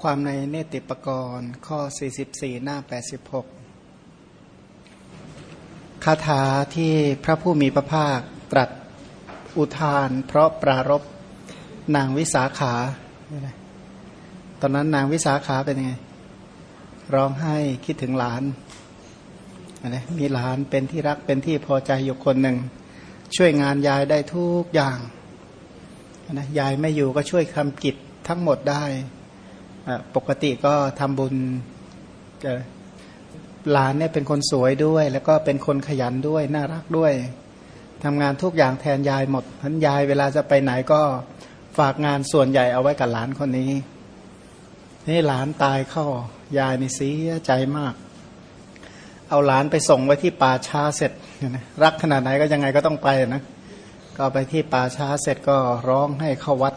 ความในเนติปกรณ์ข้อ 44 หน้า 86 คาถาที่พระผู้มีพระภาคตรัสอุทาน เพราะปรารบนางวิสาขา ตอนนั้นนางวิสาขาเป็นยังไง ร้องไห้คิดถึงหลานนะมีหลานเป็นที่รักเป็นที่พอใจอยู่คนหนึ่ง ช่วยงานยายได้ทุกอย่างนะยายไม่อยู่ก็ช่วยทำกิจทั้งหมดได้ ปกติก็ทำบุญหลานเนี่ยเป็นคนสวยด้วย แล้วก็เป็นคนขยันด้วยน่ารักด้วยทำงานทุกอย่างแทนยายหมดพันยายเวลาจะไปไหนก็ฝากงานส่วนใหญ่เอาไว้กับหลานคนนี้ นี่หลานตายเข้ายายนี่เสียใจมาก เอาหลานไปส่งไว้ที่ป่าช้าเสร็จรักขนาดไหนก็ยังไงก็ต้องไปนะ ก็ไปที่ป่าช้าเสร็จก็ร้องให้เข้าวัด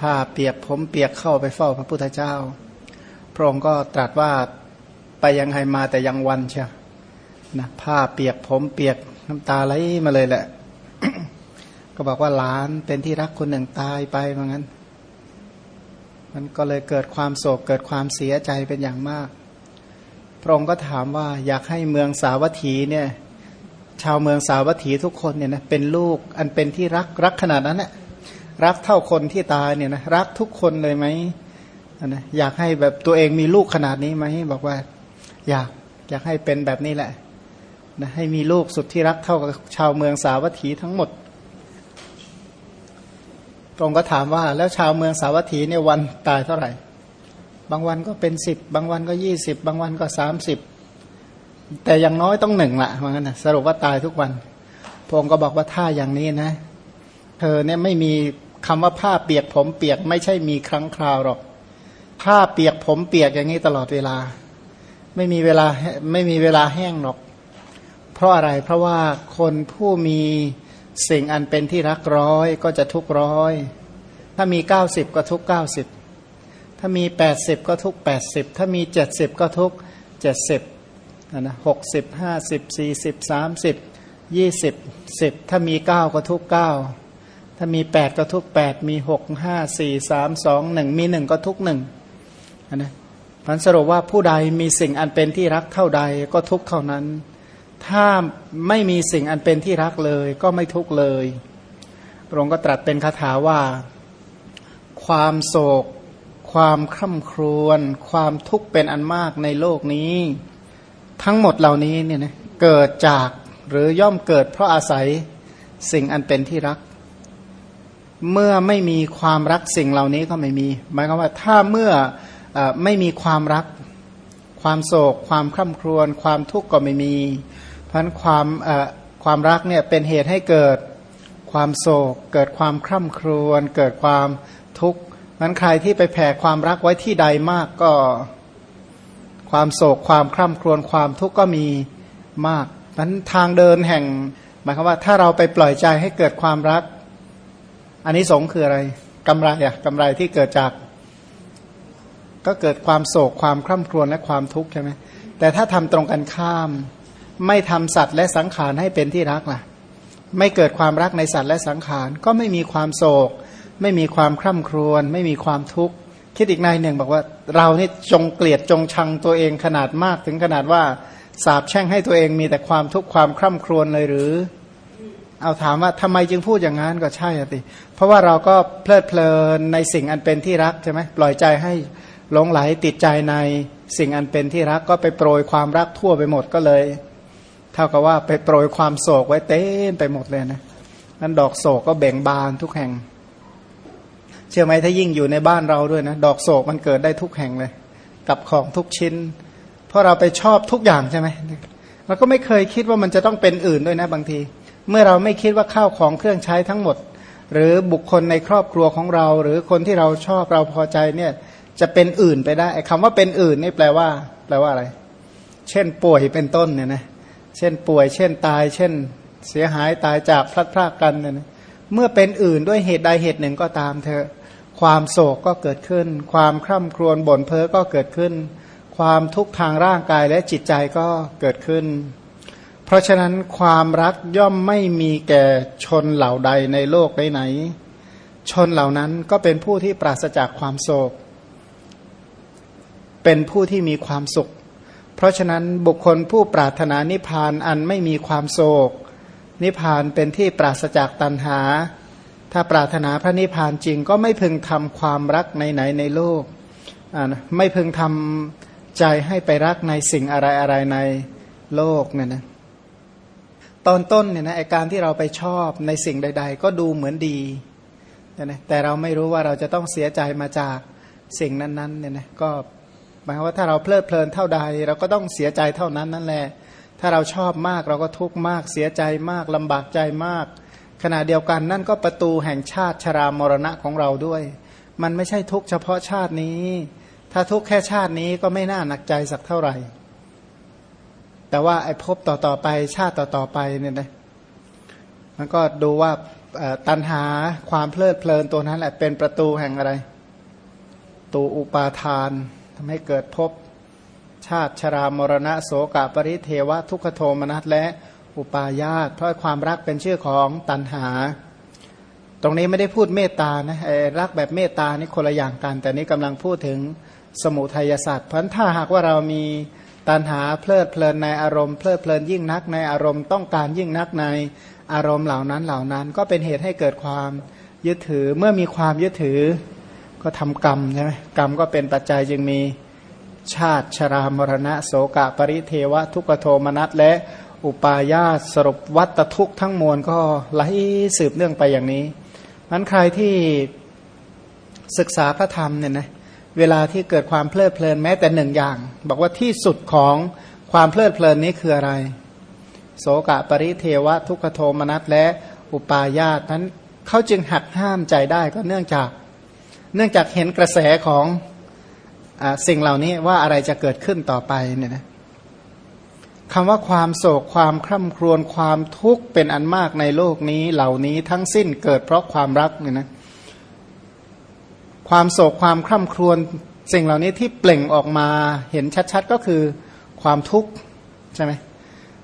ผ้าเปียกผมเปียกเข้าไปเฝ้าพระพุทธเจ้า พระองค์ก็ตรัสว่าไปยังไงมาแต่ยังวันเชียวนะผ้าเปียกผมเปียกน้ำตาไหลมาเลยแหละ ก็บอกว่าหลานเป็นที่รักคนหนึ่งตายไปเหมือนกันมันก็เลยเกิดความโศกเกิดความเสียใจเป็นอย่างมาก พระองค์ก็ถามว่าอยากให้เมืองสาวัตถีเนี่ย ชาวเมืองสาวัตถีทุกคนเนี่ยนะเป็นลูกอันเป็นที่รักรักขนาดนั้นแหละ รักเท่าคนที่ตายเนี่ยนะรักทุกคนเลยไหมนะอยากให้แบบตัวเองมีลูกขนาดนี้ไหมบอกว่า อยากอยากให้เป็นแบบนี้แหละนะให้มีลูกสุดที่รักเท่ากับชาวเมืองสาวัตถีทั้งหมด ตรงก็ถามว่าแล้วชาวเมืองสาวัตถีเนี่ยวันตายเท่าไหร่ บางวันก็เป็นสิบบางวันก็ยี่สิบบางวันก็สามสิบแต่อย่างน้อยต้องหนึ่งละว่างั้นนะสรุปว่าตายทุกวันพงก็บอกว่าถ้าอย่างนี้นะ เธอเนี่ยไม่มี คำว่าผ้าเปียกผมเปียกไม่ใช่มีครั้งคราวหรอก ผ้าเปียกผมเปียกอย่างนี้ตลอดเวลา ไม่มีเวลาไม่มีเวลาแห้งหรอก เพราะอะไรเพราะว่าคนผู้มีสิ่งอันเป็นที่รักร้อยก็จะทุกร้อย ถ้ามีเก้าสิบก็ทุกเก้าสิบถ้ามีแปดสิบก็ทุกแปดสิบถ้ามีเจ็ดสิบก็ทุกเจ็ดสิบนะหกสิบห้าสิบสี่สิบสามสิบยี่สิบสิบถ้ามีเก้าก็ทุกเก้า ถ้ามีแปดก็ทุกแปดมีหกห้าสี่สามสองหนึ่งมีหนึ่งก็ทุกหนึ่งนะพันสรุปว่าผู้ใดมีสิ่งอันเป็นที่รักเท่าใดก็ทุกเท่านั้น ถ้าไม่มีสิ่งอันเป็นที่รักเลยก็ไม่ทุกเลย พระองค์ก็ตรัสเป็นคาถาว่า ความโศก ความคร่ำครวญความทุกข์เป็นอันมากในโลกนี้ ทั้งหมดเหล่านี้เนี่ยนะเกิดจากหรือย่อมเกิดเพราะอาศัยสิ่งอันเป็นที่รัก เมื่อไม่มีความรักสิ่งเหล่านี้ก็ไม่มี หมายความว่าถ้าเมื่ออไม่มีความรัก ความโศก ความคร่ำครวญความทุกข์ก็ไม่มี เพราะนั้นความความรักเนี่ยเป็นเหตุให้เกิดความโศก เกิดความคร่ำครวญเกิดความทุกข์นั้นใครที่ไปแผ่ความรักไว้ที่ใดมากก็ ความโศก ความคร่ำครวญความทุกข์ก็มีมากนั้นทางเดินแห่งหมายความว่าถ้าเราไปปล่อยใจให้เกิดความรัก อันนี้สงคืออะไรกำไรอะกำไรที่เกิดจาก ก็เกิดความโศกความคร่ำครวญและความทุกข์ใช่ไหมแต่ถ้าทำตรงกันข้าม ไม่ทำสัตว์และสังขารให้เป็นที่รักล่ะ ไม่เกิดความรักในสัตว์และสังขาร ก็ไม่มีความโศก ไม่มีความคร่ำครวญ ไม่มีความทุกข์คิดอีกในหนึ่งบอกว่าเรานี่จงเกลียดจงชังตัวเองขนาดมากถึงขนาดว่าสาบแช่งให้ตัวเองมีแต่ความทุกข์ความคร่ำครวญเลยหรือ เอาถามว่าทำไมจึงพูดอย่างนั้นก็ใช่สิเพราะว่าเราก็เพลิดเพลินในสิ่งอันเป็นที่รักใช่ไหมปล่อยใจให้หลงไหลติดใจในสิ่งอันเป็นที่รักก็ไปโปรยความรักทั่วไปหมดก็เลย เท่ากับว่าไปโปรยความโศกไว้เต็มไปหมดเลยนะนั้นดอกโศกก็แบ่งบานทุกแห่ง เชื่อไหมถ้ายิ่งอยู่ในบ้านเราด้วยนะดอกโศกมันเกิดได้ทุกแห่งเลย กับของทุกชิ้น เพราะเราไปชอบทุกอย่างใช่ไหมเราก็ไม่เคยคิดว่ามันจะต้องเป็นอื่นด้วยนะบางที เมื่อเราไม่คิดว่าข้าวของเครื่องใช้ทั้งหมด หรือบุคคลในครอบครัวของเรา หรือคนที่เราชอบเราพอใจเนี่ยจะเป็นอื่นไปได้คำว่าเป็นอื่นนี่แปลว่า แปลว่าอะไร เช่นป่วยเป็นต้นเนี่ยนะเช่นป่วย เช่นตาย เช่น เสียหายตายจากพลัดพรากกันเนี่ยนะเมื่อเป็นอื่นด้วยเหตุใดเหตุหนึ่งก็ตามเธอความโศกก็เกิดขึ้น ความคร่ำครวญบ่นเพ้อก็เกิดขึ้น ความทุกข์ทางร่างกายและจิตใจก็เกิดขึ้น เพราะฉะนั้นความรักย่อมไม่มีแก่ชนเหล่าใดในโลกไหน ชนเหล่านั้นก็เป็นผู้ที่ปราศจากความโศก เป็นผู้ที่มีความสุข เพราะฉะนั้นบุคคลผู้ปรารถนานิพพานอันไม่มีความโศก นิพพานเป็นที่ปราศจากตัณหา ถ้าปรารถนาพระนิพพานจริงก็ไม่พึงทำความรักในไหนในโลก ไม่พึงทำใจให้ไปรักในสิ่งอะไรอะไรในโลกเนี่ยนะ ตอนต้นเนี่ยนะไอการที่เราไปชอบในสิ่งใด ๆ ก็ดูเหมือนดีนะแต่เราไม่รู้ว่าเราจะต้องเสียใจมาจากสิ่งนั้นๆเนี่ยนะก็หมายว่าถ้าเราเพลิดเพลินเท่าใด เราก็ต้องเสียใจเท่านั้นนั่นแหละ ถ้าเราชอบมากเราก็ทุกข์มาก เสียใจมากลำบากใจมาก ขณะเดียวกันนั่นก็ประตูแห่งชาติชรามรณะของเราด้วย มันไม่ใช่ทุกข์เฉพาะชาตินี้ ถ้าทุกข์แค่ชาตินี้ก็ไม่น่าหนักใจสักเท่าไหร่ แต่ว่าไอ้พบต่อๆไปชาติต่อๆไปเนี่ยนะมันก็ดูว่าตัณหาความเพลิดเพลินตัวนั้นแหละเป็นประตูแห่งอะไร ตูอุปาทานทำให้เกิดภพชาติชรามรณะโสกปริเทวะทุกขโทมนัสและอุปาญาตเพราะความรักเป็นชื่อของตัณหา ตรงนี้ไม่ได้พูดเมตตานะรักแบบเมตตานี่คนละอย่างกัน แต่นี้กำลังพูดถึงสมุทัยศาสตร์เพราะถ้าหากว่าเรามี ตัณหาเพลิดเพลินในอารมณ์เพลิดเพลินยิ่งนักในอารมณ์ต้องการยิ่งนักในอารมณ์เหล่านั้นเหล่านั้น ก็เป็นเหตุให้เกิดความยึดถือเมื่อมีความยึดถือ ก็ทำกรรมใช่ไหมกรรมก็เป็นปัจจัยจึงมีชาติชรามรณะโสกะปริเทวะ ทุกโทมนัสและอุปาญาสรุปวัตทุกทั้งมวลก็ไหลสืบเนื่องไปอย่างนี้นั้นใครที่ศึกษาพระธรรมเนี่ยนะ เวลาที่เกิดความเพลิดเพลินแม้แต่หนึ่งอย่าง บอกว่าที่สุดของความเพลิดเพลินนี้คืออะไร โสกะปริเทวะ ทุกขโทมนัสและอุปาญาตนั้นเขาจึงหักห้ามใจได้ก็เนื่องจาก เนื่องจากเห็นกระแสของอสิ่งเหล่านี้ว่าอะไรจะเกิดขึ้นต่อไปเนี่ยนะคำว่าความโศกความคร่ำครวญความทุกข์เป็นอันมากในโลกนี้เหล่านี้ทั้งสิ้นเกิดเพราะความรักเนี่ยนะ ความโศกความคร่ำครวญสิ่งเหล่านี้ที่เปล่งออกมาเห็นชัดๆก็คือความทุกข์ใช่ไหม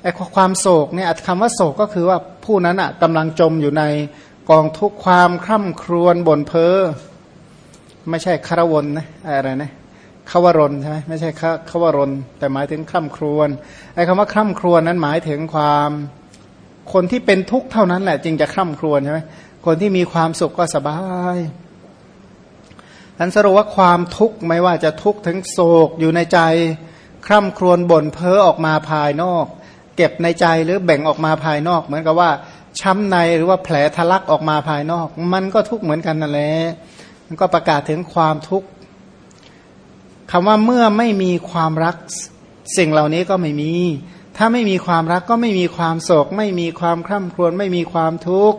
ไอ้ความโศกเนี่ยคำว่าโศกก็คือว่าผู้นั้นอะกำลังจมอยู่ในกองทุกข์ความคร่ำครวญบ่นเพ้อไม่ใช่คารวนนะอะไรนะขวรนใช่ไหมไม่ใช่ขวรนแต่หมายถึงคร่ำครวญไอ้คำว่าคร่ำครวญนั้นหมายถึงความคนที่เป็นทุกข์เท่านั้นแหละจึงจะคร่ำครวญใช่ไหมคนที่มีความสุขก็สบาย อันสรุปว่าความทุกข์ไม่ว่าจะทุกข์ถึงโศกอยู่ในใจ คร่ำครวญบ่นเพ้อออกมาภายนอก เก็บในใจหรือแบ่งออกมาภายนอก เหมือนกับว่าช้ำในหรือว่าแผลทะลักออกมาภายนอก มันก็ทุกข์เหมือนกันนั่นแหละมันก็ประกาศถึงความทุกข์คำว่าเมื่อไม่มีความรักสิ่งเหล่านี้ก็ไม่มี ถ้าไม่มีความรักก็ไม่มีความโศก ไม่มีความคร่ำครวญไม่มีความทุกข์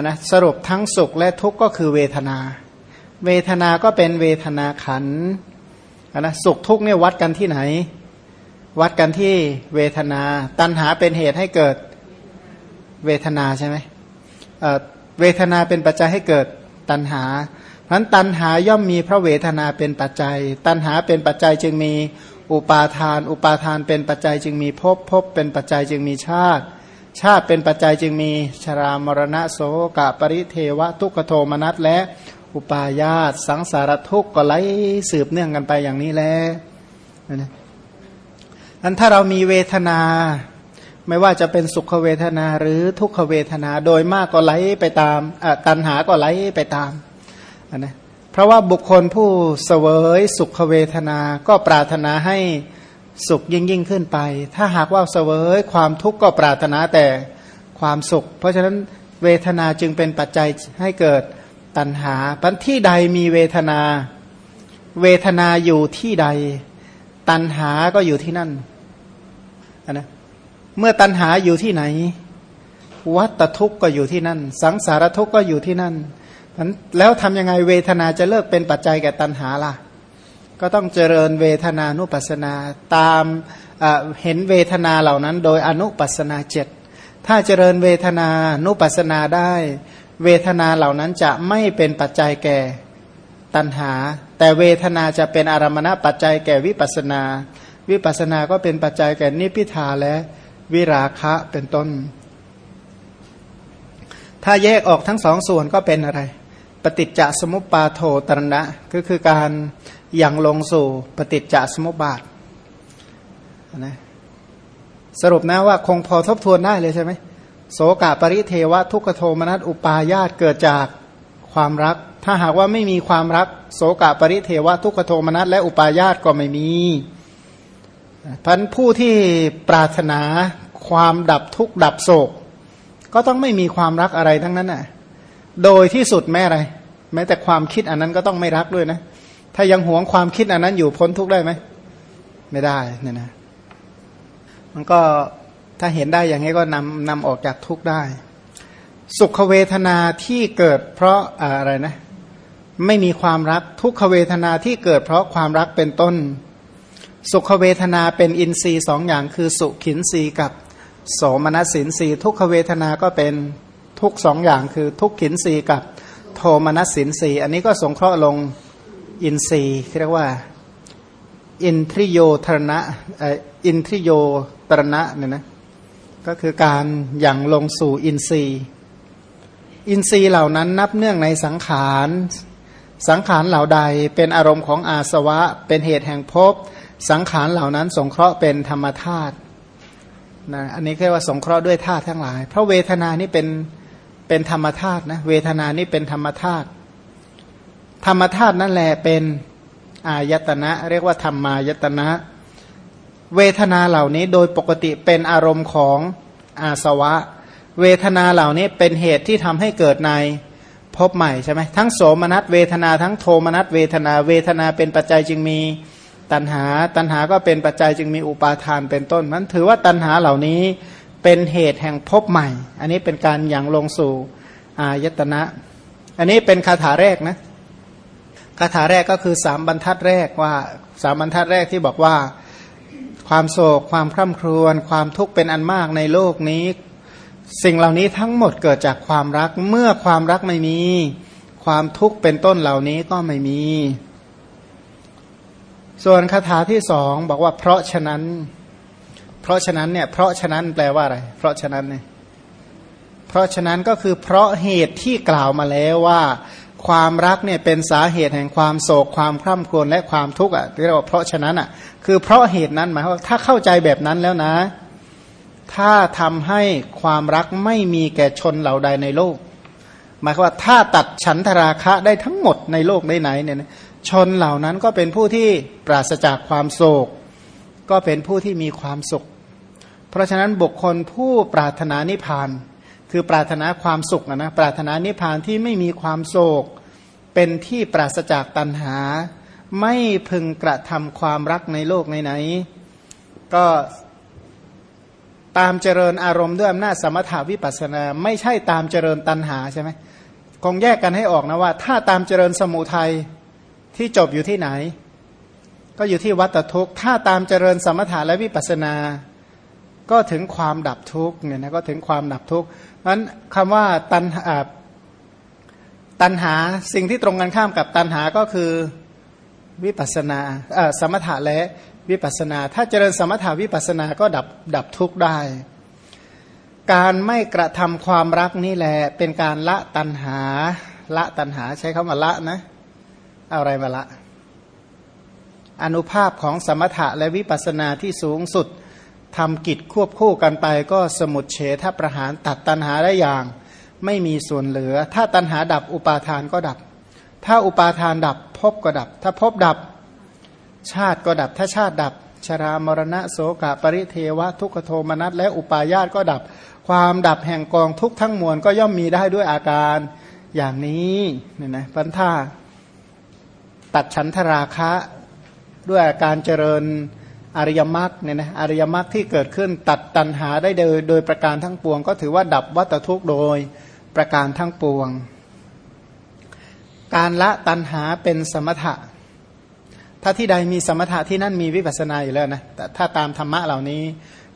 นะสรุปทั้งสุขและทุกข์ก็คือเวทนา เวทนาก็เป็นเวทนาขันนะสุขทุกข์เนี่ยวัดกันที่ไหน วัดกันที่เวทนา ตัณหาเป็นเหตุให้เกิดเวทนาใช่ไหมเวทนาเป็นปัจจัยให้เกิดตัณหาเพราะตัณหาย่อมมีพระเวทนาเป็นปัจจัย ตัณหาเป็นปัจจัยจึงมีอุปาทาน อุปาทานเป็นปัจจัยจึงมีภพภพเป็นปัจจัยจึงมีชาติ ชาติเป็นปัจจัยจึงมีชรามรณะโสกะปริเทวะ ทุกขโทมนัสและ อุปาญาตสังสารทุกข์ก็ไหลสืบเนื่องกันไปอย่างนี้แหละนะอันถ้าเรามีเวทนา ไม่ว่าจะเป็นสุขเวทนาหรือทุกขเวทนาโดยมากก็ไหลไปตามตัณหาก็ไหลไปตามนะเพราะว่าบุคคลผู้เสวยสุขเวทนา ก็ปรารถนาให้สุขยิ่งยิ่งขึ้นไป ถ้าหากว่าเสวยความทุกข์ก็ปรารถนาแต่ความสุข เพราะฉะนั้นเวทนาจึงเป็นปัจจัยให้เกิด ตัณหาปันที่ใดมีเวทนา เวทนาอยู่ที่ใด ตัณหาก็อยู่ที่นั่นนะเมื่อตัณหาอยู่ที่ไหน วัตทุกข์ก็อยู่ที่นั่น สังสารทุกข์ก็อยู่ที่นั่นแล้วทำยังไงเวทนาจะเลิกเป็นปัจจัยแก่ตัณหาล่ะ ก็ต้องเจริญเวทนานุปัสนาตามเห็นเวทนาเหล่านั้น โดยอนุปัสนาเจ็ดถ้าเจริญเวทนานุปัสนาได้ เวทนาเหล่านั้นจะไม่เป็นปัจจัยแก่ตัณหา แต่เวทนาจะเป็นอารมณปัจจัยแก่วิปัสนา วิปัสนาก็เป็นปัจจัยแก่นิพิทาและวิราคะเป็นต้น ถ้าแยกออกทั้งสองส่วนก็เป็นอะไร ปฏิจจสมุปปาโทตรณะก็คือการยังลงสู่ปฏิจจสมุปบาทนะสรุปนะว่าคงพอทบทวนได้เลยใช่ไหม โสกาปริเทวะทุกขโทมนัสอุปาญาตเกิดจากความรัก ถ้าหากว่าไม่มีความรัก โสกาปริเทวะทุกขโทมนัสและอุปาญาตก็ไม่มีพันผู้ที่ปรารถนาความดับทุกข์ดับโศก ก็ต้องไม่มีความรักอะไรทั้งนั้นน่ะ โดยที่สุดแม้อะไร แม้แต่ความคิดอันนั้นก็ต้องไม่รักด้วยนะ ถ้ายังหวงความคิดอันนั้นอยู่พ้นทุกข์ได้ไหม ไม่ได้เนี่ยนะ มันก็ ถ้าเห็นได้อย่างนี้ก็นำนำออกจากทุกข์ได้ สุขเวทนาที่เกิดเพราะอะไรนะ ไม่มีความรักทุกขเวทนาที่เกิดเพราะความรักเป็นต้น สุขเวทนาเป็นอินทรีย์สองอย่างคือสุขินทรีย์กับโสมนัสสินทรีย์ทุกขเวทนาก็เป็นทุกสองอย่างคือทุกขินทรีย์กับโทมนัสสินทรีย์อันนี้ก็สงเคราะห์ลงอินทรีย์เรียกว่าอินทริโยทรณะอินทริโยตรณะเนี่ยนะ ก็คือการอย่างลงสู่อินทรีย์ อินทรีย์เหล่านั้นนับเนื่องในสังขารสังขารเหล่าใดเป็นอารมณ์ของอาสวะ เป็นเหตุแห่งภพสังขารเหล่านั้นสงเคราะห์เป็นธรรมธาตุนะอันนี้เรียกว่าสงเคราะห์ด้วยธาตุทั้งหลาย เพราะเวทนานี่เป็นเป็นธรรมธาตุนะเวทนานี่เป็นธรรมธาตุธรรมธาตุนั่นแหละเป็นอายตนะ เรียกว่าธรรมายตนะ เวทนาเหล่านี้โดยปกติเป็นอารมณ์ของอาสวะ เวทนาเหล่านี้เป็นเหตุที่ทำให้เกิดในพบใหม่ใช่ไหมทั้งโสมนัสเวทนาทั้งโทมนัสเวทนา เวทนาเป็นปัจจัยจึงมีตัณหา ตัณหาก็เป็นปัจจัยจึงมีอุปาทานเป็นต้นมันถือว่าตัณหาเหล่านี้เป็นเหตุแห่งพบใหม่ อันนี้เป็นการยังลงสู่อายตนะ อันนี้เป็นคาถาแรกนะคาถาแรกก็คือสามบรรทัดแรกว่าสามบรรทัดแรกที่บอกว่า ความโศก ความคร่ำครวญความทุกข์เป็นอันมากในโลกนี้ สิ่งเหล่านี้ทั้งหมดเกิดจากความรักเมื่อความรักไม่มี ความทุกข์เป็นต้นเหล่านี้ก็ไม่มี ส่วนคาถาที่สองบอกว่าเพราะฉะนั้น เพราะฉะนั้นเนี่ยเพราะฉะนั้นแปลว่าอะไร เพราะฉะนั้นเนี่ยเพราะฉะนั้นก็คือเพราะเหตุที่กล่าวมาแล้วว่า ความรักเนี่ยเป็นสาเหตุแห่งความโศกความคร่ำครวญและความทุกข์อะเรียกว่าเพราะฉะนั้นอะคือเพราะเหตุนั้นหมายว่าถ้าเข้าใจแบบนั้นแล้วนะ ถ้าทำให้ความรักไม่มีแก่ชนเหล่าใดในโลก หมายว่าถ้าตัดฉันทราคะได้ทั้งหมดในโลกได้ไหนเนี่ยชนเหล่านั้นก็เป็นผู้ที่ปราศจากความโศก ก็เป็นผู้ที่มีความสุข เพราะฉะนั้นบุคคลผู้ปรารถนานิพพาน คือปรารถนาความสุขนะปรารถนานิพพานที่ไม่มีความโศก เป็นที่ปราศจากตัณหา ไม่พึงกระทำความรักในโลกไหนๆก็ตามเจริญอารมณ์ด้วยอำนาจสมถาวิปัสนา ไม่ใช่ตามเจริญตัณหาใช่ไหมคงแยกกันให้ออกนะว่า ถ้าตามเจริญสมุทัยที่จบอยู่ที่ไหน ก็อยู่ที่วัตทุกข์ ถ้าตามเจริญสมถะและวิปัสนา ก็ถึงความดับทุกข์เนี่ยนะก็ถึงความดับทุกข์ นั้นคำว่าตันตันหาสิ่งที่ตรงกันข้ามกับตันหาก็คือวิปัสนาสมถะและวิปัสนา ถ้าเจริญสมถะวิปัสนาก็ดับดับทุกข์ได้ การไม่กระทำความรักนี่แหละเป็นการละตันหา ละตันหาใช้คำว่าละนะอะไรมาละ อนุภาพของสมถะและวิปัสนาที่สูงสุด ทำกิจควบคู่กันไปก็สมุดเฉทประหารตัดตันหาได้อย่าง ไม่มีส่วนเหลือ ถ้าตันหาดับอุปาทานก็ดับ ถ้าอุปาทานดับภพก็ดับ ถ้าภพดับชาติก็ดับ ถ้าชาติดับ ชรามรณะโสกะปริเทวะ ทุกขโทมนัสและอุปาญาตก็ดับ ความดับแห่งกองทุกทั้งมวลก็ย่อมมีได้ด้วยอาการอย่างนี้เนี่ยนะปัญท่าตัดฉันทราคะด้วยอาการเจริญ อริยมรรคเนี่ยนะอริยมรรคที่เกิดขึ้นตัดตัณหาได้โดยโดยประการทั้งปวง ก็ถือว่าดับวัตทุกข์โดยประการทั้งปวง การละตัณหาเป็นสมถะ ถ้าที่ใดมีสมถะที่นั่นมีวิปัสสนาอยู่แล้วนะแต่ถ้าตามธรรมะเหล่านี้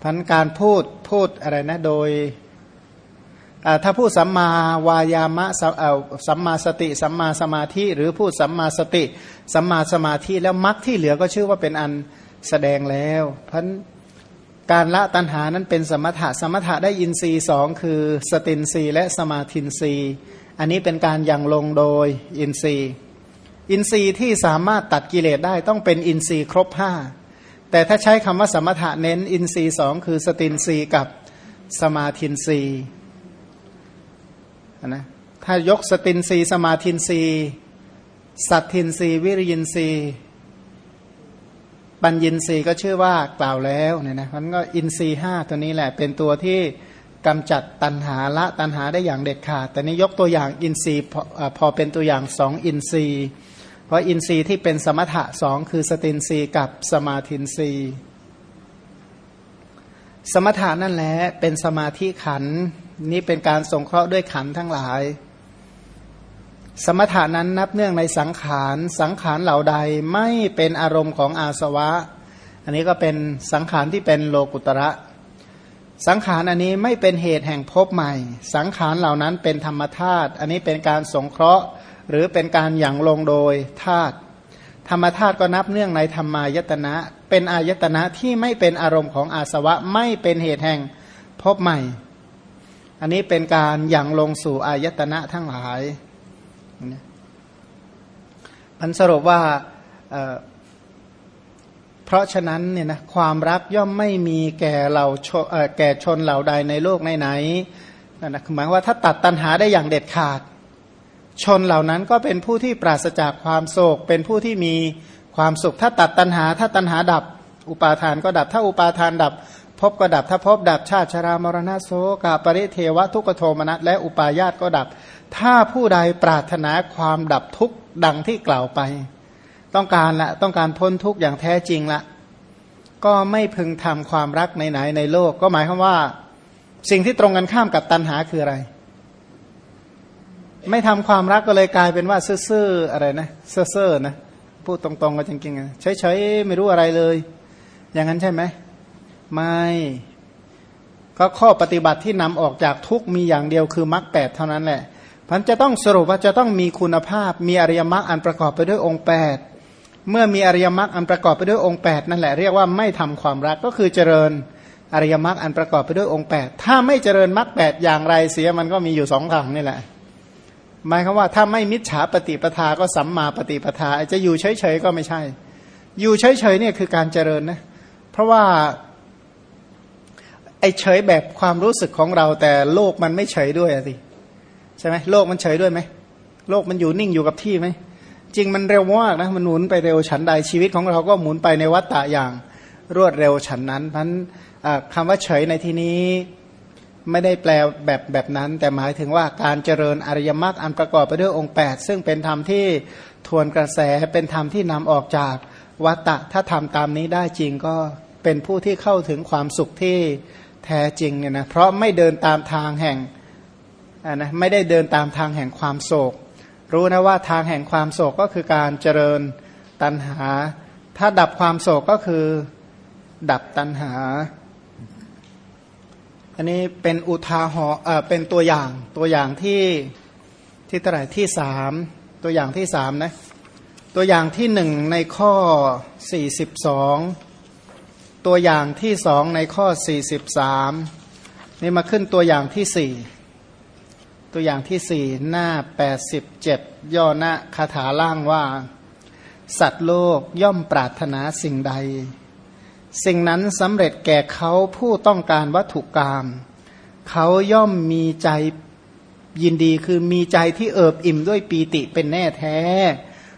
พันการพูดพูดอะไรนะโดยถ้าพูดสัมมาวายามะสัมมาสติสัมมาสมาธิ หรือพูดสัมมาสติสัมมาสมาธิแล้วมรรคที่เหลือก็ชื่อว่าเป็นอัน แสดงแล้วพันการละตัณหานั้นเป็นสมถะสมถะได้อินทรีย์สองคือสตินทรีย์และสมาธินทรีย์อันนี้เป็นการยังลงโดยอินทรีย์ อินทรีย์ที่สามารถตัดกิเลสได้ต้องเป็นอินทรีย์ครบห้าแต่ถ้าใช้คำว่าสมถะเน้นอินทรีย์สองคือสตินทรีย์กับสมาธินทรีย์นะถ้ายกสตินทรีย์สมาธินทรีย์สัทธินทรีย์วิริยินทรีย์ ปัญญินทรีย์ก็ชื่อว่ากล่าวแล้วเนี่ยนะมันก็อินทรีห้าตัวนี้แหละ เป็นตัวที่กำจัดตัณหาละตัณหาได้อย่างเด็ดขาด แต่นี้ยกตัวอย่างอินทรีย์พอพอเป็นตัวอย่างสองอินทรีย์ เพราะอินทรีย์ที่เป็นสมถะสองคือสตินทรีย์กับสมาธินทรีย์สมถะนั่นแหละเป็นสมาธิขัน นี่เป็นการสงเคราะห์ด้วยขันทั้งหลาย สมถานั้นนับเนื่องในสังขารสังขารเหล่าใดไม่เป็นอารมณ์ของอาสวะ อันนี้ก็เป็นสังขารที่เป็นโลกุตระ สังขารอันนี้ไม่เป็นเหตุแห่งภพใหม่ สังขารเหล่านั้นเป็นธรรมธาตุอันนี้เป็นการสงเคราะห์ หรือเป็นการหยั่งลงโดยธาตุธรรมธาตุก็นับเนื่องในธรรมายตนะ เป็นอายตนะที่ไม่เป็นอารมณ์ของอาสวะไม่เป็นเหตุแห่งภพใหม่ อันนี้เป็นการหยั่งลงสู่อายตนะทั้งหลาย มันสรุปว่าเเพราะฉะนั้นเนี่ยนะความรักย่อมไม่มีแก่เราแก่ชนเหล่าใดในโลกไหนๆนะหมายว่าถ้าตัดตัณหาได้อย่างเด็ดขาด ชนเหล่านั้นก็เป็นผู้ที่ปราศจากความโศก เป็นผู้ที่มีความสุข ถ้าตัดตัณหา ถ้าตัณหาดับ อุปาทานก็ดับ ถ้าอุปาทานดับพบก็ดับ ถ้าพบดับชาติชรามรณะโสกาปริเทวทุกโทมนัสและอุปาญาตก็ดับ ถ้าผู้ใดปรารถนาความดับทุกข์ดังที่กล่าวไป ต้องการละต้องการพ้นทุกข์อย่างแท้จริงละ ก็ไม่พึงทำความรักไหนในโลก ก็หมายความว่า สิ่งที่ตรงกันข้ามกับตัณหาคืออะไร ไม่ทำความรักก็เลยกลายเป็นว่าซื่อๆอะไรนะเซ่อๆนะพูดตรงๆก็จริงๆเฉยๆไม่รู้อะไรเลย อย่างนั้นใช่ไหมไม่ก็ข้อปฏิบัติที่นำออกจากทุกมีอย่างเดียวคือมรรคแปดเท่านั้นแหละ พันจะต้องสรุปว่าจะต้องมีคุณภาพ มีอริยมรรคอันประกอบไปด้วยองค์ 8 เมื่อมีอริยมรรคอันประกอบไปด้วยองค์ 8 นั่นแหละเรียกว่าไม่ทำความรักก็คือเจริญอริยมรรคอันประกอบไปด้วยองค์ 8 ถ้าไม่เจริญมรรคแอย่างไรเสียมันก็มีอยู่สองทางนี่แหละหมายความว่าถ้าไม่มิจฉาปฏิปทาก็สัมมาปฏิปทาจะอยู่เฉยๆก็ไม่ใช่ อยู่เฉยๆเนี่ยคือการเจริญนะเพราะว่าไอ้เฉยแบบความรู้สึกของเราแต่โลกมันไม่เฉยด้วยสิ ใช่ไหมโลกมันเฉยด้วยไหมโลกมันอยู่นิ่งอยู่กับที่ไหมจริงมันเร็วมากนะมันหมุนไปเร็วฉันใดชีวิตของเราก็หมุนไปในวัฏฏะอย่างรวดเร็วฉันนั้นพันคำว่าเฉยในที่นี้ไม่ได้แปลแบบแบบนั้น แต่หมายถึงว่าการเจริญอริยมรรคอันประกอบไปด้วยองค์ 8 ซึ่งเป็นธรรมที่ทวนกระแสเป็นธรรมที่นำออกจากวัฏฏะถ้าทำตามนี้ได้จริงก็เป็นผู้ที่เข้าถึงความสุขที่แท้จริงเนี่ยนะเพราะไม่เดินตามทางแห่ง นะไม่ได้เดินตามทางแห่งความโศก รู้นะว่าทางแห่งความโศกก็คือการเจริญตัณหา ถ้าดับความโศกก็คือดับตัณหา อันนี้เป็นอุทาหอเอ่อเป็นตัวอย่างตัวอย่างที่ที่เท่าไหร่ที่สามตัวอย่างที่สามนะตัวอย่างที่หนึ่งในข้อสี่สิบสองตัวอย่างที่สองในข้อสี่สิบสามนี่มาขึ้นตัวอย่างที่สี่ ตัวอย่างที่สี่หน้าแปดสิบเจ็ดย่อหน้าคาถาล่างว่า สัตว์โลกย่อมปรารถนาสิ่งใด สิ่งนั้นสำเร็จแก่เขาผู้ต้องการวัตถุกรรมเขาย่อมมีใจยินดีคือมีใจที่เอิบอิ่มด้วยปีติเป็นแน่แท้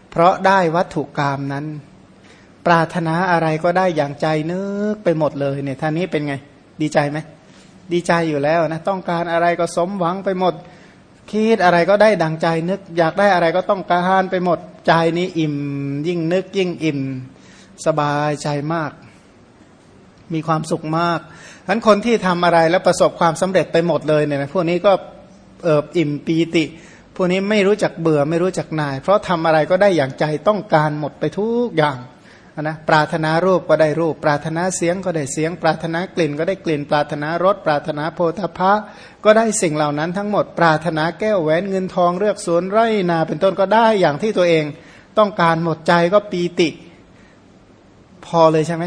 เพราะได้วัตถุกรรมนั้น ปรารถนาอะไรก็ได้อย่างใจนึกไปหมดเลยเนี่ยท่านนี้เป็นไง ดีใจไหมดีใจอยู่แล้วนะ ต้องการอะไรก็สมหวังไปหมด คิดอะไรก็ได้ดังใจนึก อยากได้อะไรก็ต้องการไปหมดใจนี้อิ่ม ยิ่งนึกยิ่งอิ่ม สบายใจมาก มีความสุขมากฉะนั้นคนที่ทำอะไรแล้วประสบความสำเร็จไปหมดเลยเนี่ยนะพวกนี้ก็เอิบอิ่มปีติ พวกนี้ไม่รู้จักเบื่อไม่รู้จักนาย เพราะทำอะไรก็ได้อย่างใจต้องการหมดไปทุกอย่าง นะปรารถนารูปก็ได้รูป ปรารถนาเสียงก็ได้เสียง ปรารถนากลิ่นก็ได้กลิ่น ปรารถนารสปรารถนาโพธพะก็ได้สิ่งเหล่านั้นทั้งหมด ปรารถนาแก้วแหวนเงินทองเลือกสวนไร่นาเป็นต้นก็ได้อย่างที่ตัวเองต้องการหมดใจก็ปีติ พอเลยใช่ไหม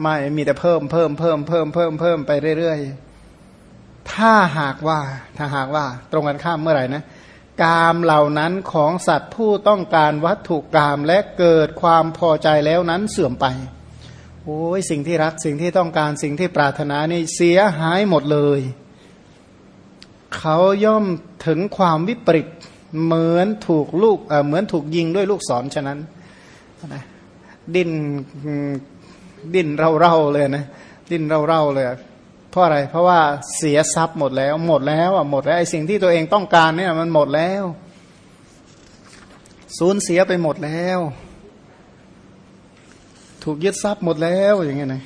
ไม่มีแต่เพิ่มเพิ่มเพิ่มเพิ่มเพิ่มเพิ่มไปเรื่อยๆถ้าหากว่าถ้าหากว่าตรงกันข้ามเมื่อไหร่นะ กามเหล่านั้นของสัตว์ผู้ต้องการวัตถุกามและเกิดความพอใจแล้วนั้นเสื่อมไป โอ้ยสิ่งที่รักสิ่งที่ต้องการสิ่งที่ปรารถนานี่เสียหายหมดเลย เขาย่อมถึงความวิปริตเหมือนถูกลูกเเหมือนถูกยิงด้วยลูกศรฉะนั้นนะดิ้นดิ้นเร่าๆเลยนะ ดิ้นเร่าๆเลย เพราะอะไร เพราะว่าเสียทรัพย์หมดแล้ว หมดแล้วอะหมดแล้วไอ้สิ่งที่ตัวเองต้องการเนี่ยมันหมดแล้ว สูญเสียไปหมดแล้ว ถูกยึดทรัพย์หมดแล้วอย่างเงี้ยนะ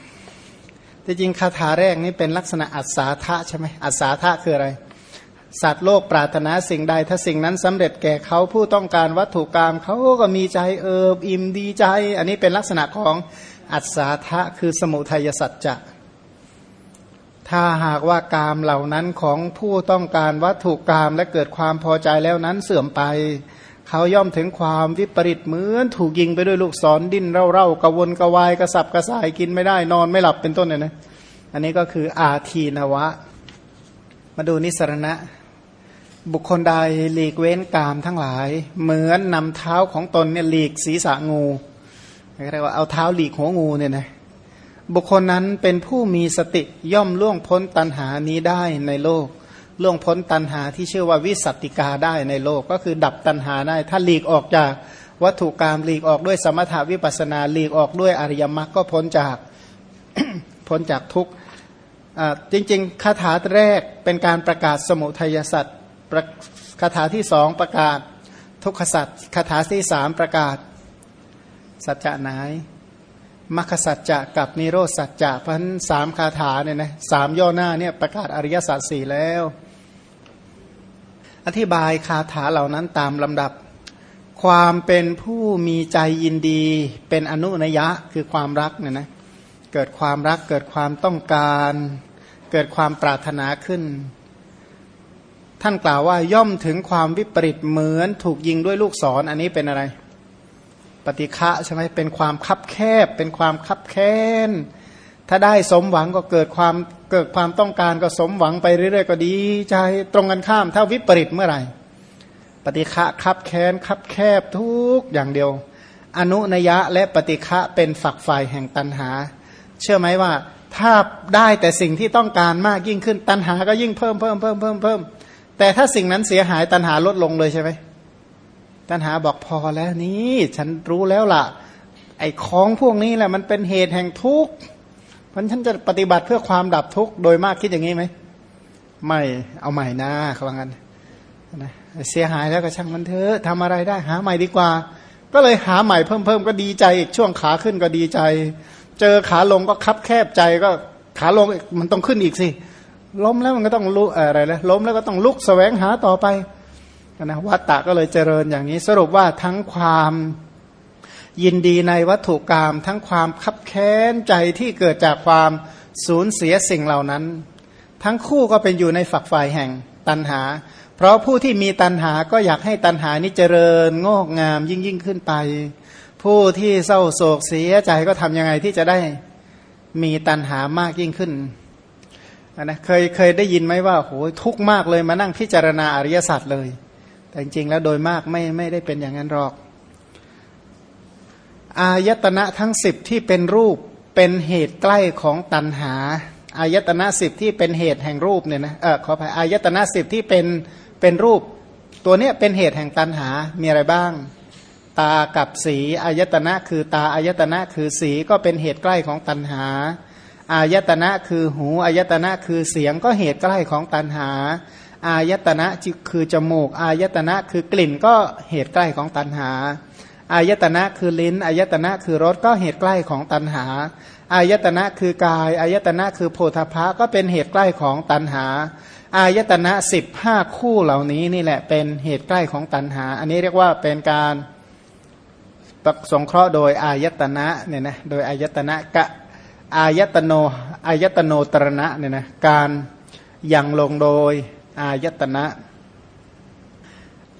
ที่จริงคาถาแรกนี้เป็นลักษณะอัศาธะใช่ไหมอัศาธะคืออะไร สัตว์โลกปรารถนาสิ่งใด ถ้าสิ่งนั้นสำเร็จแก่เขาผู้ต้องการวัตถุกรรมเขาก็มีใจเอิบอิ่มดีใจ อันนี้เป็นลักษณะของอัศาธะคือสมุทัยสัจจะ ถ้าหากว่ากามเหล่านั้นของผู้ต้องการวัตถุกรรมและเกิดความพอใจแล้วนั้นเสื่อมไป เขาย่อมถึงความวิปริตเหมือนถูกยิงไปด้วยลูกศรดิ้นเร่าๆกระวนกระวายกระสับกระส่ายกินไม่ได้นอนไม่หลับเป็นต้นเนี่ยนะอันนี้ก็คืออาทีนวะ มาดูนิสรณะ บุคคลใดหลีกเว้นกามทั้งหลาย เหมือนนำเท้าของตนเนี่ยหลีกศีรษะงูเรียกว่าเอาเท้าหลีกหัวงูเนี่ยนะ บุคคลนั้นเป็นผู้มีสติย่อมล่วงพ้นตันหานี้ได้ในโลก ล่วงพ้นตันหาที่ชื่อว่าวิสัติกาได้ในโลก ก็คือดับตันหาได้ ถ้าหลีกออกจากวัตถุกรรมหลีกออกด้วยสมถาวิปัสนาหลีกออกด้วยอริยมรรคก็พ้นจากพ้นจากทุกข์จริงๆคาถาแรกเป็นการประกาศสมุทัยสัตว์คาถาที่สองประกาศทุกขสัตว์คาถาที่สามประกาศสัจจะไหน มรรคสัจจะกับนิโรสัจจะพันสามคาถาเนี่ยนะสามย่อหน้าเนี่ยประกาศอริยสัจสี่แล้ว อธิบายคาถาเหล่านั้นตามลำดับ ความเป็นผู้มีใจยินดี เป็นอนุนยะคือความรักเนี่ยนะเกิดความรักเกิดความต้องการ เกิดความปรารถนาขึ้น ท่านกล่าวว่าย่อมถึงความวิปริตเหมือนถูกยิงด้วยลูกศรออันนี้เป็นอะไร ปฏิฆะใช่ไหมเป็นความคับแคบ เป็นความคับแค้นถ้าได้สมหวังก็เกิดความเกิดความต้องการก็สมหวังไปเรื่อยๆ ก็ดีใจตรงกันข้าม ถ้าวิปริตเมื่อไหร่ ปฏิฆะคับแค้นคับแคบทุกอย่างเดียว อนุนยะและปฏิฆะเป็นฝักฝ่ายแห่งตันหา เชื่อไหมว่าถ้าได้แต่สิ่งที่ต้องการมากยิ่งขึ้นตันหาก็ยิ่งเพิ่มเพิ่มเพิ่มเพิ่มเพิ่มแต่ถ้าสิ่งนั้นเสียหายตันหาลดลงเลยใช่ไหม ตัณหาบอกพอแล้วนี้ ฉันรู้แล้วล่ะ ไอ้ของพวกนี้แหละมันเป็นเหตุแห่งทุกข์มันฉันจะปฏิบัติเพื่อความดับทุกข์โดยมากคิดอย่างนี้ไหมไม่เอาใหม่นะเขาว่างั้นนะเสียหายแล้วก็ช่างมันเถอะทำอะไรได้หาใหม่ดีกว่า ก็เลยหาใหม่เพิ่มเพิ่มก็ดีใจอีกช่วงขาขึ้นก็ดีใจ เจอขาลงก็คับแคบใจก็ขาลงมันต้องขึ้นอีกสิล้มแล้วมันก็ต้องลุกอะไรแล้วล้มแล้วก็ต้องลุกแสวงหาต่อไป นะวัตตะก็เลยเจริญอย่างนี้ สรุปว่าทั้งความยินดีในวัตถุกรรมทั้งความคับแค้นใจที่เกิดจากความสูญเสียสิ่งเหล่านั้น ทั้งคู่ก็เป็นอยู่ในฝักฝ่ายแห่งตันหา เพราะผู้ที่มีตันหาก็อยากให้ตันหานี้เจริญงอกงามยิ่งยิ่งขึ้นไป ผู้ที่เศร้าโศกเสียใจก็ทำยังไงที่จะได้มีตันหามากยิ่งขึ้นนะเคยเคยได้ยินไหมว่าโหทุกข์มากเลยมานั่งพิจารณาอริยสัจเลย แต่จริงๆแล้วโดยมากไม่ไม่ได้เป็นอย่างนั้นหรอก อายตนะทั้งสิบที่เป็นรูปเป็นเหตุใกล้ของตันหา อายตนะสิบที่เป็นเหตุแห่งรูปเนี่ยนะเออขออภัยอายตนะสิบที่เป็นเป็นรูป ตัวเนี้ยเป็นเหตุแห่งตันหา มีอะไรบ้าง ตากับสีอายตนะคือตาอายตนะคือสีก็เป็นเหตุใกล้ของตันหาอายตนะคือหูอายตนะคือเสียงก็เหตุใกล้ของตันหา อายตนะคือจมูก อายตนะคือกลิ่นก็เหตุใกล้ของตัณหา อายตนะคือลิ้น อายตนะคือรสก็เหตุใกล้ของตัณหา อายตนะคือกาย อายตนะคือโพธาภะก็เป็นเหตุใกล้ของตัณหา อายตนะสิบห้าคู่เหล่านี้นี่แหละเป็นเหตุใกล้ของตัณหา อันนี้เรียกว่าเป็นการสงเคราะห์โดยอายตนะเนี่ยนะโดยอายตนะกะอายตโนอายตโนตรณะเนี่ยนะการยังลงโดย อายตนะ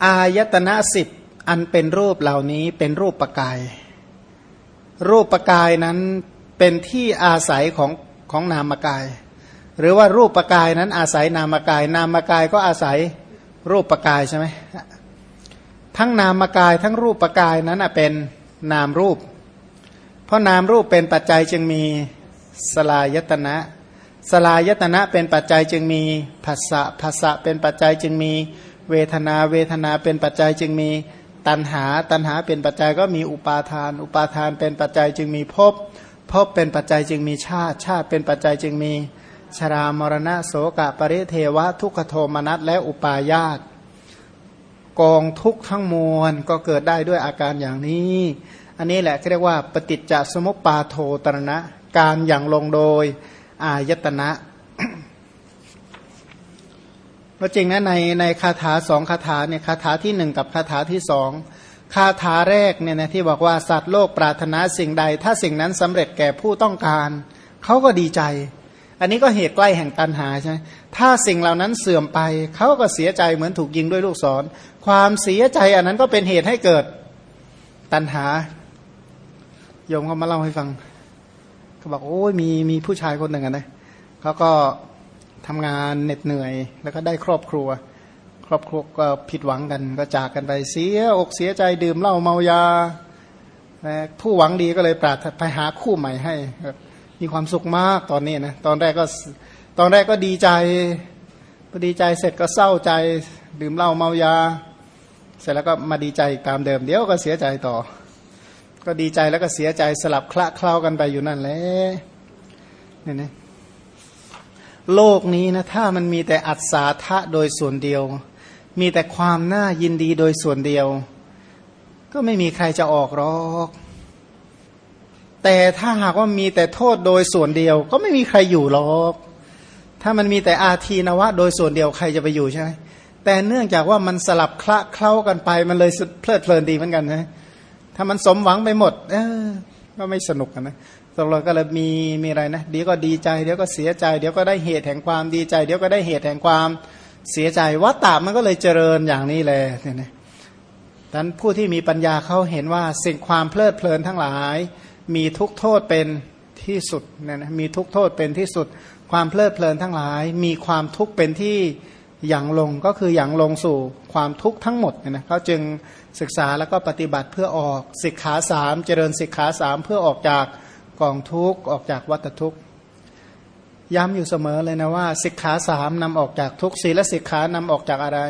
อายตนะสิบอันเป็นรูปเหล่านี้เป็นรูปประกาย รูปประกายนั้นเป็นที่อาศัยของของนามกาย หรือว่ารูปปกายนั้นอาศัยนามกาย นามกายก็อาศัยรูปปกายใช่ไหมทั้งนามกายทั้งรูปปกายนั้นเป็นนามรูป เพราะนามรูปเป็นปัจจัยจึงมีสลายตนะ สลายตนะเป็นปัจจัยจึงมีภาษะภาษะเป็นปัจจัยจึงมีเวทนาเวทนาเป็นปัจจัยจึงมีตัณหาตัณหาเป็นปัจจัยก็มีอุปาทาน อุปาทานเป็นปัจจัยจึงมีภพภพเป็นปัจจัยจึงมีชาติชาติเป็นปัจจัยจึงมีชรามรณะโสกะปริเทวะ ทุกขโทมนัสและอุปาญาตกองทุกทั้งมวลก็เกิดได้ด้วยอาการอย่างนี้ อันนี้แหละเรียกว่าปฏิจจสมุปปาโทตรณะ การอย่างลงโดย อายตนะก็จริงนะในในคาถาสองคาถาเนี่ยคาถาที่หนึ่งกับคาถาที่สองคาถาแรกเนี่ยนะที่บอกว่าสัตว์โลกปรารถนาสิ่งใด ถ้าสิ่งนั้นสำเร็จแก่ผู้ต้องการเขาก็ดีใจ อันนี้ก็เหตุใกล้แห่งตันหาใช่ไหมถ้าสิ่งเหล่านั้นเสื่อมไปเขาก็เสียใจเหมือนถูกยิงด้วยลูกศร ความเสียใจอันนั้นก็เป็นเหตุให้เกิดตันหาโยมเขามาเล่าให้ฟัง เขาบอกโอ้ยมีมีผู้ชายคนหนึ่งนะเขาก็ทำงานเหน็ดเหนื่อย แล้วก็ได้ครอบครัว ครอบครัวก็ผิดหวังกัน ก็จากกันไปเสียอกเสียใจดื่มเหล้าเมายาผู้หวังดีก็เลยปรารถไปหาคู่ใหม่ให้มีความสุขมากตอนนี้นะตอนแรกก็ตอนแรกก็ดีใจพอดีใจเสร็จก็เศร้าใจ ดื่มเหล้าเมายา เสร็จแล้วก็มาดีใจตามเดิมเดี๋ยวก็เสียใจต่อ ก็ดีใจแล้วก็เสียใจสลับคละเคล้ากันไปอยู่นั่นแหละเนี่ยนะโลกนี้นะถ้ามันมีแต่อัศาทะโดยส่วนเดียว มีแต่ความน่ายินดีโดยส่วนเดียว ก็ไม่มีใครจะออกหรอก แต่ถ้าหากว่ามีแต่โทษโดยส่วนเดียว ก็ไม่มีใครอยู่หรอก ถ้ามันมีแต่อาทีนวะ โดยส่วนเดียวใครจะไปอยู่ใช่ไหมแต่เนื่องจากว่ามันสลับคละเคล้ากันไปมันเลยเพลิดเพลินดีเหมือนกันนะ ถ้ามันสมหวังไปหมดเออก็ไม่สนุกนะตกลงก็เลยมีมีอะไรนะเดี๋ยวก็ดีใจเดี๋ยวก็เสียใจ เดี๋ยวก็ได้เหตุแห่งความดีใจ เดี๋ยวก็ได้เหตุแห่งความเสียใจวัตตามันก็เลยเจริญอย่างนี้เลยเนี่ยนะดังนั้นผู้ที่มีปัญญาเขาเห็นว่าสิ่งความเพลิดเพลินทั้งหลาย มีทุกโทษเป็นที่สุดเนี่ยนะมีทุกโทษเป็นที่สุด ความเพลิดเพลินทั้งหลาย มีความทุกข์เป็นที่ อย่างลงก็คืออย่างลงสู่ความทุกข์ทั้งหมดเนี่ยนะเขาจึงศึกษาแล้วก็ปฏิบัติเพื่อออกสิกขาสามเจริญสิกขาสามเพื่อออกจากกองทุกข์ออกจากวัฏทุกข์ย้ำอยู่เสมอเลยนะว่าสิกขาสามนำออกจากทุกศีลสิกขานำออกจากอะไร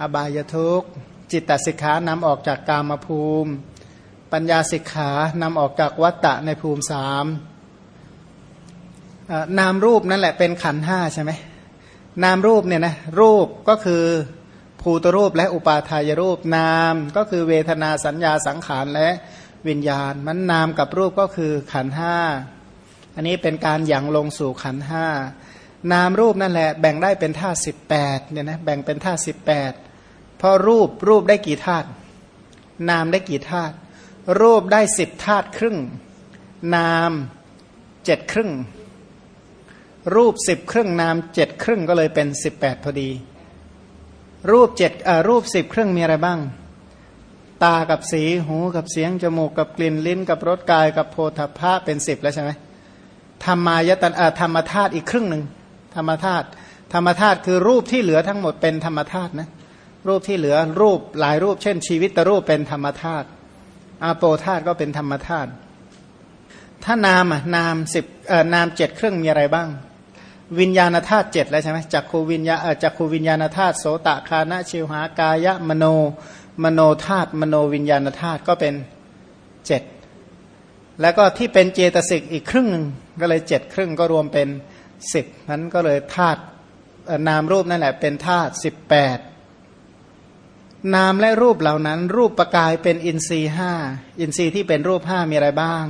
อบายทุกข์จิตตสิกขานำออกจากกามภูมิ ปัญญาสิกขานำออกจากวัตตะในภูมิสามนามรูปนั่นแหละเป็นขันห้าใช่ไหม นามรูปเนี่ยนะรูปก็คือภูตรูปและอุปาทายรูปนามก็คือเวทนาสัญญาสังขารและวิญญาณ มันนามกับรูปก็คือขันห้าอันนี้เป็นการอย่างลงสู่ขันห้านามรูปนั่นแหละแบ่งได้เป็นธาตุสิบแปดเนี่ยนะแบ่งเป็นธาตุสิบแปดเพราะรูปรูปได้กี่ธาตุนามได้กี่ธาตุรูปได้สิบธาตุครึ่ง นามเจ็ดครึ่ง รูปสิบครึ่งนามเจ็ดครึ่งก็เลยเป็นสิบแปดพอดี รูปเจ็ดรูปสิบครึ่งมีอะไรบ้าง ตากับสีหูกับเสียง จมูกกับกลิ่นลิ้น กับรสกายกับโพธพเป็นสิบแล้วใช่ไหมธรรมายตันธรรมธาตุอีกครึ่งหนึ่งธรรมธาตุธรรมธาตุคือรูปที่เหลือทั้งหมดเป็นธรรมธาตุนะรูปที่เหลือรูปหลายรูป เช่น ชีวิตตรูปเป็นธรรมธาตุอาโปธาตุก็เป็นธรรมธาตุถ้านามอะนามสิบอ่อนามเจ็ดครื่งมีอะไรบ้าง วิญญาณธาตุเจ็ดแล้วใช่ไหมจักขูวิญญาเออจักขูวิญญาณธาตุโสตคานะชิวหากายะมโนมโนธาตุมโนวิญญาณธาตุก็เป็นเจ็ดแล้วก็ที่เป็นเจตสิกอีกครึ่งหนึ่งก็เลยเจ็ดครึ่งก็รวมเป็นสิบนั้นก็เลยธาตุนามรูปนั่นแหละเป็นธาตุสิบแปดนามและรูปเหล่านั้น รูปประกายเป็นอินทรีย์ห้าอินทรีย์ที่เป็นรูปห้ามีอะไรบ้าง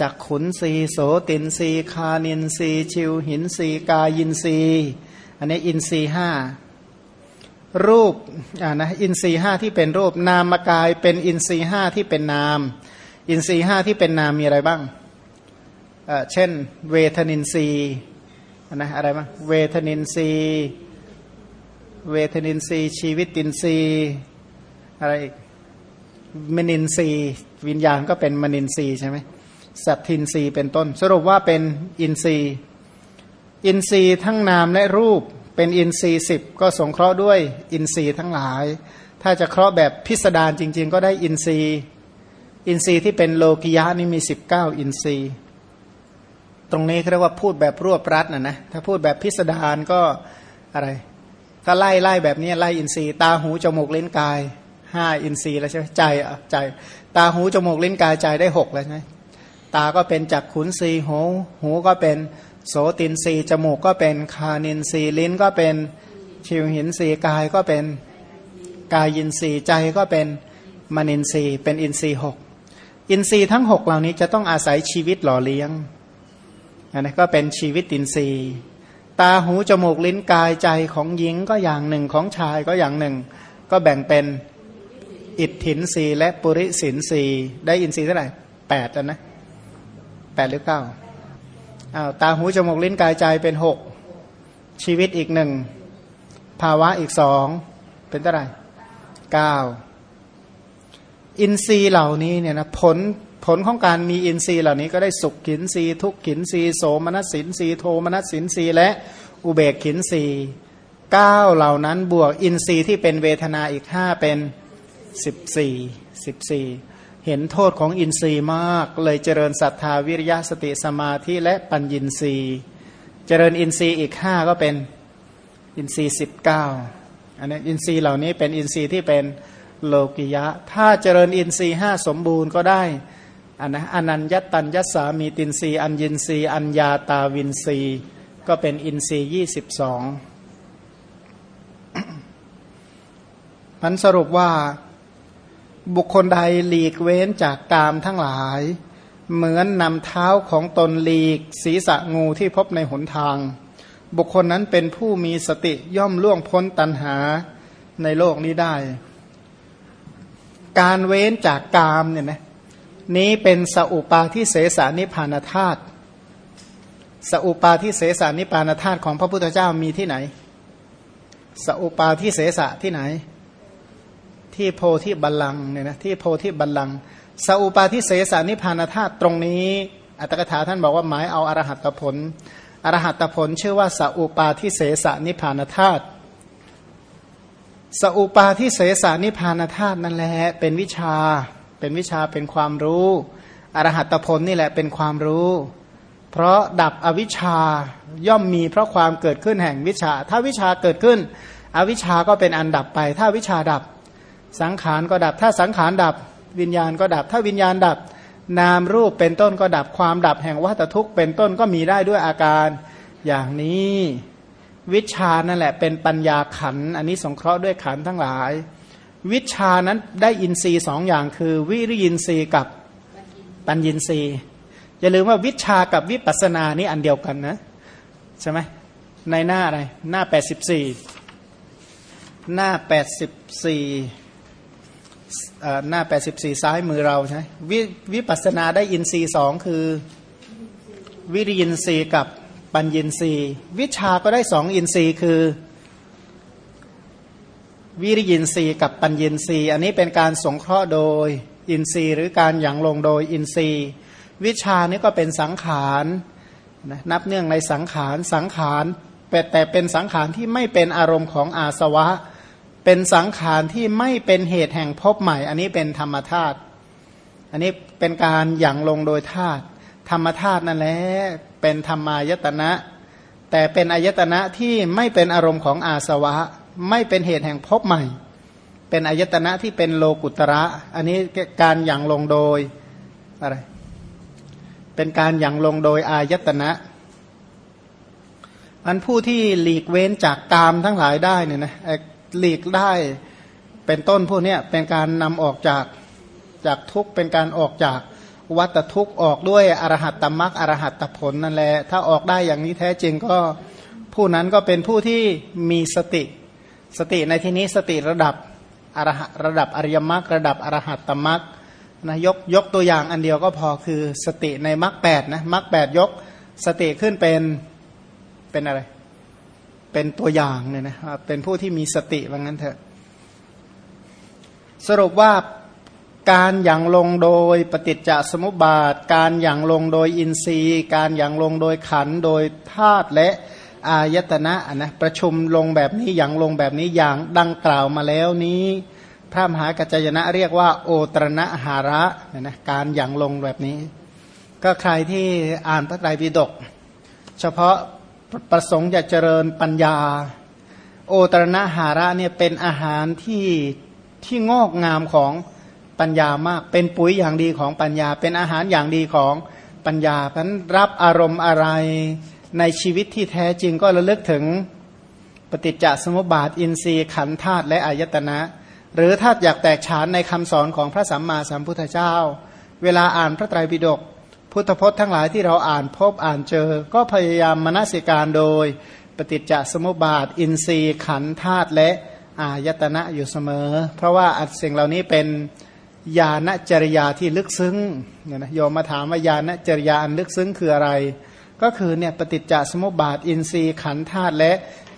จักขุนทรีย์โสตินทรีย์ฆานินทรีย์ชิวหินทรีย์กายินทรีย์อันนี้อินทรีย์ห้ารูปอ่านะอินทรีย์ห้าที่เป็นรูปนามกายเป็นอินทรีย์ห้าที่เป็นนาม อินทรีย์ห้าที่เป็นนามมีอะไรบ้างเอ่อเช่น เวทนินทรีย์นะอะไรบ้างเวทนินทรีย์เวทนินทรีย์ชีวิตินทรีย์อะไรอีกมนินทรีย์วิญญาณก็เป็นมนินทรีย์ใช่ไหม สัทธินทรีย์เป็นต้น สรุปว่าเป็นอินทรีย์ อินทรีย์ทั้งนามและรูปเป็นอินทรีย์สิบก็สงเคราะห์ด้วยอินทรีย์ทั้งหลาย ถ้าจะเคราะห์แบบพิสดารจริง ๆ ก็ได้อินทรีย์ อินทรีย์ที่เป็นโลกิยะนี่มีสิบเก้าอินทรีย์ ตรงนี้เรียกว่าพูดแบบรวบรัดนะนะถ้าพูดแบบพิสดารก็อะไร ถ้าไล่ไล่แบบนี้ไล่อินทรีย์ตาหูจมูกเลิ้นกายห้าอินทรีย์แล้วใช่ไหมใจอะใจ ตาหูจมูกเลิ้นกายใจได้หกแล้วใช่ไหม ตาก็เป็นจักขุนสีหู หูก็เป็นโสตินรีจมูกก็เป็นคานินรีลิ้นก็เป็นชิวหินทรีย์กายก็เป็นกายินทรีย์ใจก็เป็นมนินทรีย์เป็นอินทรีย์หกอินทรีย์ทั้งหกเหล่านี้จะต้องอาศัยชีวิตหล่อเลี้ยงอันนี้ก็เป็นชีวิตินทรีย์ ตาหูจมูกลิ้นกายใจของหญิงก็อย่างหนึ่งของชายก็อย่างหนึ่ง ก็แบ่งเป็นอิตถินทรีย์และปุริสินทรีย์ได้อินทรีย์เท่าไหร่แปดนะ แปดหรือเก้าอ้าวตาหูจมูกลิ้นกายใจเป็นหกชีวิตอีกหนึ่งภาวะอีกสองเป็นเท่าไหร่เก้าอินทรีย์เหล่านี้เนี่ยนะผลผลของการมีอินทรีย์เหล่านี้ก็ได้สุขขินทรีย์ทุกขินทรีย์โสมนัสสินทรีย์โทมนัสสินทรีย์และอุเบกขินทรีย์เก้าเหล่านั้นบวกอินทรีย์ที่เป็นเวทนาอีกห้าเป็นสิบสี่สิบสี่ เห็นโทษของอินทรีย์มาก เลยเจริญศรัทธาวิริยะสติสมาธิและปัญญินทรีย์ เจริญอินทรีย์อีกห้าก็เป็นอินทรีย์สิบเก้าอันนี้อินทรีย์เหล่านี้เป็นอินทรีย์ที่เป็นโลกิยะ ถ้าเจริญอินทรีย์ห้าสมบูรณ์ก็ได้อันนะอนัญญตัญญัสสามีตินทรีย์อัญญินทรีย์อัญญาตาวินทรีย์ก็เป็นอินทรีย์ยี่สิบสองมันสรุปว่า บุคคลใดหลีกเว้นจากกามทั้งหลาย เหมือนนำเท้าของตนหลีก ศีรษะงูที่พบในหนทาง บุคคลนั้นเป็นผู้มีสติย่อมล่วงพ้นตัณหาในโลกนี้ได้ การเว้นจากกามเนี่ยนะนี้เป็นสอุปาทิเสสานิพานธาตุสอุปาทิเสสานิพานธาตุของพระพุทธเจ้ามีที่ไหน สอุปาทิเสสะที่ไหน ที่โพธิบัลลังเนี่ยนะที่โพธิบัลลังสอุปาทิเสสานิพานธาตุตรงนี้ อัตถกถาท่านบอกว่าหมายเอาอรหัตผลอรหัตผลชื่อว่าสอุปาทิเสสนิพานธาตุสอุปาทิเสสนิพานธาตุนั่นแหละเป็นวิชา เป็นวิชาเป็นความรู้อรหัตผลนี่แหละเป็นความรู้ เพราะดับอวิชาย่อมมีเพราะความเกิดขึ้นแห่งวิชา ถ้าวิชาเกิดขึ้น อวิชาก็เป็นอันดับไป ถ้าวิชาดับ สังขารก็ดับ ถ้าสังขารดับวิญญาณก็ดับ ถ้าวิญญาณดับ นามรูปเป็นต้นก็ดับความดับแห่งวัฏทุกข์เป็นต้นก็มีได้ด้วยอาการอย่างนี้ วิชานั่นแหละเป็นปัญญาขัน อันนี้สงเคราะห์ด้วยขันทั้งหลาย วิชานั้นได้อินทรีย์สองอย่างคือ วิริยินทรีย์กับปัญญินทรีย์อย่าลืมว่าวิชากับวิปัสสนานี่อันเดียวกันนะใช่ไหมในหน้าอะไร หน้าแปดสิบสี่หน้าแปดสิบสี่ หน้า 84 ซ้ายมือเราใช่ววิปัสสนาได้อินทรีย์สองคือ วิริยินทรีย์กับปัญญินทรีย์วิชาก็ได้สองอินทรีย์คือวิริยินทรีย์กับปัญญินทรีย์อันนี้เป็นการสงเคราะห์โดยอินทรีย์ หรือการหยั่งลงโดยอินทรีย์ วิชานี้ก็เป็นสังขารน,นับเนื่องในสังขารสังขารแต่แต่เป็นสังขารที่ไม่เป็นอารมณ์ของอาสวะ เป็นสังขารที่ไม่เป็นเหตุแห่งพบใหม่ อันนี้เป็นธรรมธาตุอันนี้เป็นการหยั่งลงโดยธาตุธรรมธาตุนั่นแหละเป็นธรรมายตนะ แต่เป็นอายตนะที่ไม่เป็นอารมณ์ของอาสวะ ไม่เป็นเหตุแห่งพบใหม่ เป็นอายตนะที่เป็นโลกุตระ อันนี้การหยั่งลงโดยอะไรเป็นการหยั่งลงโดยอายตนะอันผู้ที่หลีกเว้นจากกามทั้งหลายได้เนี่ยนะ หลีกได้เป็นต้นพวกนี้เป็นการนำออกจากจากทุกเป็นการออกจากวัตทุกออกด้วยอรหัตตมรักอรหัตตผลนั่นแหละถ้าออกได้อย่างนี้แท้จริงก็ผู้นั้นก็เป็นผู้ที่มีสติสติในที่นี้สติระดับอรหระดับอริยมรรคระดับอรหัตตมรักนะยกยกตัวอย่างอันเดียวก็พอคือสติในมรรคแปดนะมรรคแปดยกสติขึ้นเป็นเป็นอะไร เป็นตัวอย่างเนี่ยนะเป็นผู้ที่มีสติว่างั้นเถอะ สรุปว่าการอย่างลงโดยปฏิจจสมุปบาท การอย่างลงโดยอินทรีย์ การอย่างลงโดยขันโดยธาตุและอายตนะนะประชุมลงแบบนี้อย่างลงแบบนี้อย่างดังกล่าวมาแล้วนี้พระมหากัจจยนะเรียกว่า โอตรณหาระนะการอย่างลงแบบนี้ ก็ใครที่อ่านพระไตรปิฎกเฉพาะ ประสงค์จะเจริญปัญญา โอตรณหาระเนี่ยเป็นอาหารที่ที่งอกงามของปัญญามาก เป็นปุ๋ยอย่างดีของปัญญา เป็นอาหารอย่างดีของปัญญาเพราะนั้นรับอารมณ์อะไรในชีวิตที่แท้จริงก็ระลึกถึงปฏิจจสมุปบาทอินทรีย์ขันธาตุและอายตนะ หรือถ้าอยากแตกฉานในคำสอนของพระสัมมาสัมพุทธเจ้า เวลาอ่านพระไตรปิฎก พุทธพจน์ทั้งหลายที่เราอ่านพบอ่านเจอ ก็พยายามมนสิการโดย ปฏิจจสมุปบาท อินทรีย์ขันธาตุและอายตนะอยู่เสมอ เพราะว่าสิ่งเหล่านี้เป็นญาณจริยาที่ลึกซึ้งเนี่ยนะโยมมาถามว่าญาณจริยาอันลึกซึ้งคืออะไร ก็คือเนี่ยปฏิจจสมุปบาท อินทรีย์ขันธาตุและ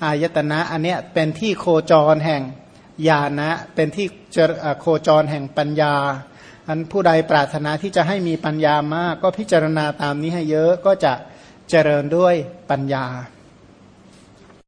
อายตนะอันเนี้ยเป็นที่โคจรแห่งญาณะเป็นที่โคจรแห่งปัญญา อันผู้ใดปรารถนาที่จะให้มีปัญญามาก ก็พิจารณาตามนี้ให้เยอะก็จะเจริญด้วยปัญญา